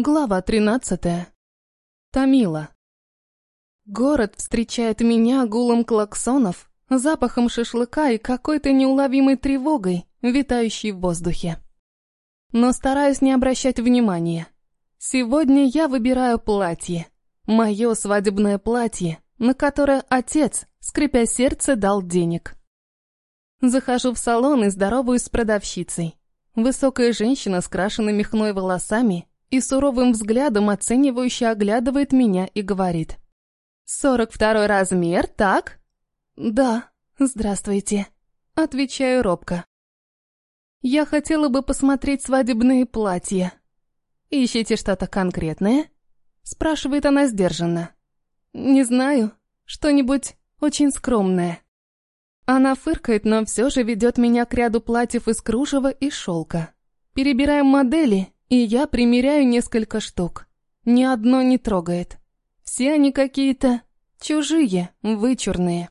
Глава 13. Тамила. Город встречает меня гулом клаксонов, запахом шашлыка и какой-то неуловимой тревогой, витающей в воздухе. Но стараюсь не обращать внимания. Сегодня я выбираю платье. Мое свадебное платье, на которое отец, скрипя сердце, дал денег. Захожу в салон и здороваюсь с продавщицей. Высокая женщина с крашенными хной волосами и суровым взглядом оценивающе оглядывает меня и говорит. «Сорок второй размер, так?» «Да, здравствуйте», — отвечаю робко. «Я хотела бы посмотреть свадебные платья». «Ищите что-то конкретное?» — спрашивает она сдержанно. «Не знаю, что-нибудь очень скромное». Она фыркает, но все же ведет меня к ряду платьев из кружева и шелка. Перебираем модели, и я примеряю несколько штук. Ни одно не трогает. Все они какие-то чужие, вычурные.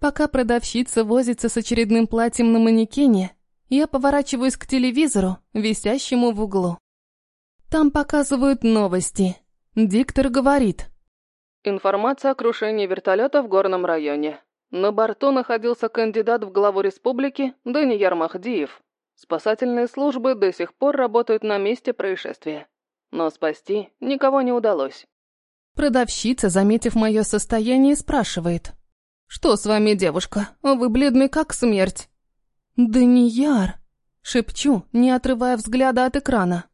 Пока продавщица возится с очередным платьем на манекене, я поворачиваюсь к телевизору, висящему в углу. Там показывают новости. Диктор говорит. Информация о крушении вертолета в горном районе. На борту находился кандидат в главу республики Данияр Махдиев. Спасательные службы до сих пор работают на месте происшествия. Но спасти никого не удалось. Продавщица, заметив мое состояние, спрашивает. «Что с вами, девушка? Вы бледны как смерть». «Данияр!» — шепчу, не отрывая взгляда от экрана.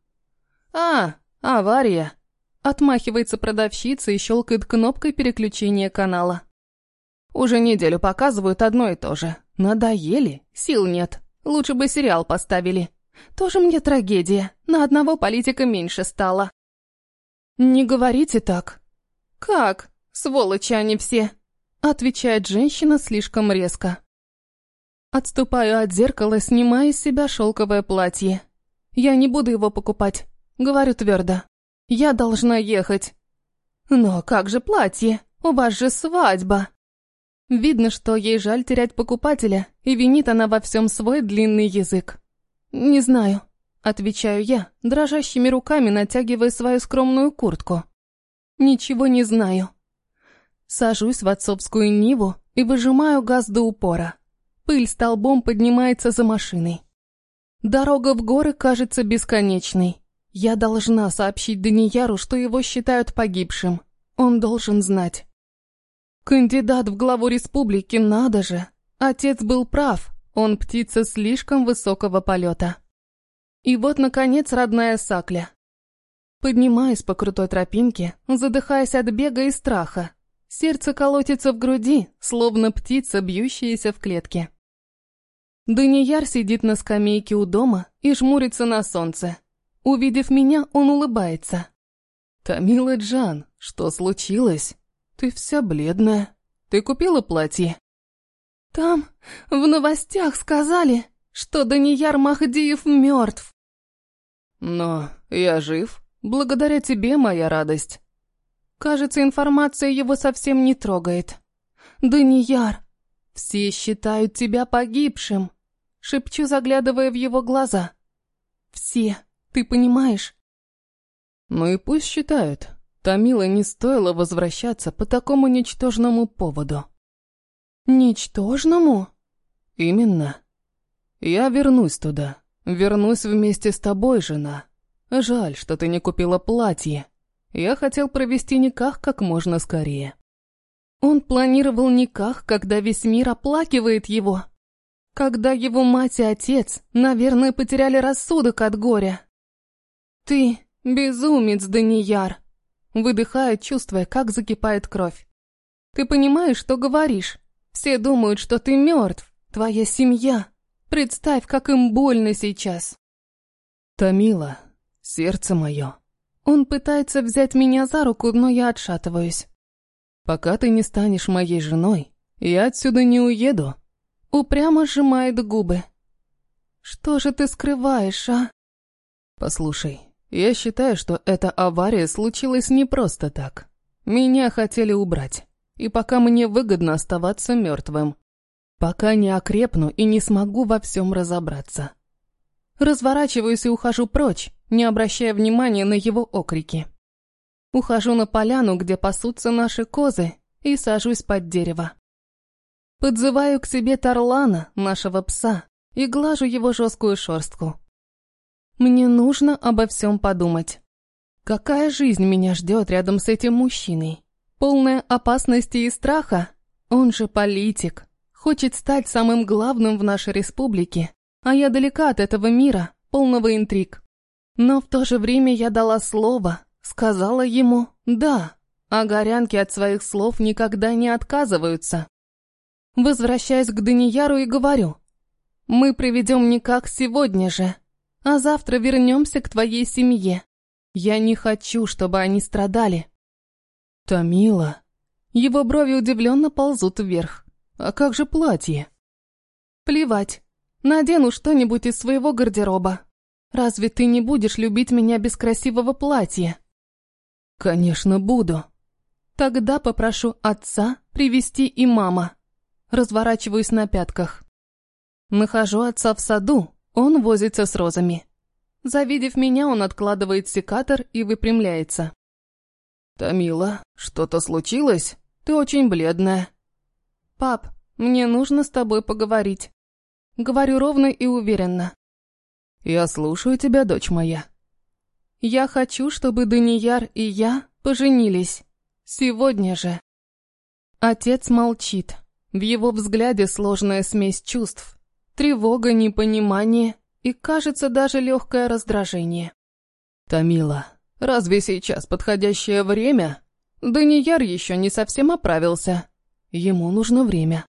«А, авария!» — отмахивается продавщица и щелкает кнопкой переключения канала. «Уже неделю показывают одно и то же. Надоели, сил нет». Лучше бы сериал поставили. Тоже мне трагедия. На одного политика меньше стало. Не говорите так. Как? Сволочи они все. Отвечает женщина слишком резко. Отступаю от зеркала, снимая с себя шелковое платье. Я не буду его покупать. Говорю твердо. Я должна ехать. Но как же платье? У вас же свадьба. Видно, что ей жаль терять покупателя, и винит она во всем свой длинный язык. «Не знаю», — отвечаю я, дрожащими руками натягивая свою скромную куртку. «Ничего не знаю». Сажусь в отцовскую Ниву и выжимаю газ до упора. Пыль столбом поднимается за машиной. Дорога в горы кажется бесконечной. Я должна сообщить Данияру, что его считают погибшим. Он должен знать. Кандидат в главу республики, надо же. Отец был прав, он птица слишком высокого полета. И вот, наконец, родная Сакля. Поднимаюсь по крутой тропинке, задыхаясь от бега и страха. Сердце колотится в груди, словно птица, бьющаяся в клетке. Данияр сидит на скамейке у дома и жмурится на солнце. Увидев меня, он улыбается. «Тамила Джан, что случилось?» «Ты вся бледная. Ты купила платье?» «Там в новостях сказали, что Данияр Махдиев мертв». «Но я жив. Благодаря тебе моя радость». Кажется, информация его совсем не трогает. «Данияр, все считают тебя погибшим», — шепчу, заглядывая в его глаза. «Все, ты понимаешь?» «Ну и пусть считают. Тамила не стоило возвращаться по такому ничтожному поводу. «Ничтожному?» «Именно. Я вернусь туда. Вернусь вместе с тобой, жена. Жаль, что ты не купила платье. Я хотел провести никах как можно скорее». Он планировал никах, когда весь мир оплакивает его. Когда его мать и отец, наверное, потеряли рассудок от горя. «Ты безумец, Данияр!» Выдыхаю, чувствуя, как закипает кровь. «Ты понимаешь, что говоришь? Все думают, что ты мертв. Твоя семья. Представь, как им больно сейчас». «Томила, сердце мое». Он пытается взять меня за руку, но я отшатываюсь. «Пока ты не станешь моей женой, я отсюда не уеду». Упрямо сжимает губы. «Что же ты скрываешь, а?» «Послушай, я считаю, что эта авария случилась не просто так. Меня хотели убрать. И пока мне выгодно оставаться мертвым. Пока не окрепну и не смогу во всем разобраться. Разворачиваюсь и ухожу прочь, не обращая внимания на его окрики. Ухожу на поляну, где пасутся наши козы, и сажусь под дерево. Подзываю к себе Тарлана, нашего пса, и глажу его жесткую шерстку. Мне нужно обо всем подумать. Какая жизнь меня ждет рядом с этим мужчиной? Полная опасности и страха? Он же политик. Хочет стать самым главным в нашей республике. А я далека от этого мира, полного интриг. Но в то же время я дала слово, сказала ему «да», а горянки от своих слов никогда не отказываются. Возвращаюсь к Данияру и говорю, «Мы проведем не как сегодня же, а завтра вернемся к твоей семье. Я не хочу, чтобы они страдали». «Томила...» Его брови удивленно ползут вверх. «А как же платье?» «Плевать. Надену что-нибудь из своего гардероба. Разве ты не будешь любить меня без красивого платья?» «Конечно, буду». «Тогда попрошу отца привести и мама». Разворачиваюсь на пятках. Нахожу отца в саду, он возится с розами. Завидев меня, он откладывает секатор и выпрямляется. «Тамила, что-то случилось? Ты очень бледная». «Пап, мне нужно с тобой поговорить». Говорю ровно и уверенно. «Я слушаю тебя, дочь моя». «Я хочу, чтобы Данияр и я поженились. Сегодня же». Отец молчит. В его взгляде сложная смесь чувств. Тревога, непонимание и, кажется, даже легкое раздражение. «Тамила, разве сейчас подходящее время?» Данияр еще не совсем оправился. Ему нужно время.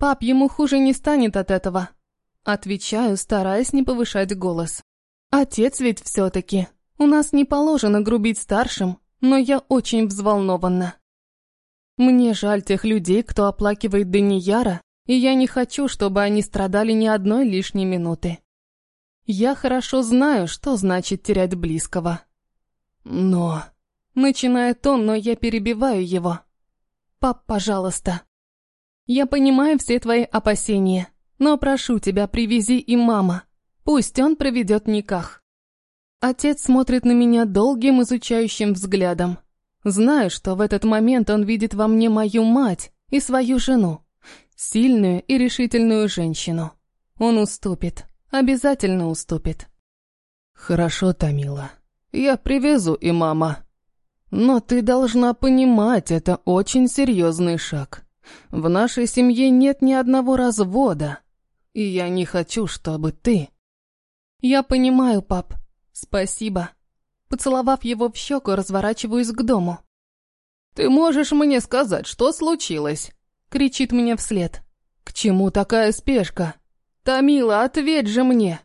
«Пап, ему хуже не станет от этого». Отвечаю, стараясь не повышать голос. «Отец ведь все-таки. У нас не положено грубить старшим, но я очень взволнована. Мне жаль тех людей, кто оплакивает Данияра и я не хочу, чтобы они страдали ни одной лишней минуты. Я хорошо знаю, что значит терять близкого. Но... Начинает он, но я перебиваю его. Пап, пожалуйста. Я понимаю все твои опасения, но прошу тебя, привези и мама. Пусть он проведет никах. Отец смотрит на меня долгим изучающим взглядом. Знаю, что в этот момент он видит во мне мою мать и свою жену. Сильную и решительную женщину. Он уступит. Обязательно уступит. Хорошо, Тамила. Я привезу и мама. Но ты должна понимать, это очень серьезный шаг. В нашей семье нет ни одного развода. И я не хочу, чтобы ты... Я понимаю, пап. Спасибо. Поцеловав его в щеку, разворачиваюсь к дому. Ты можешь мне сказать, что случилось? Кричит мне вслед. «К чему такая спешка? Тамила, ответь же мне!»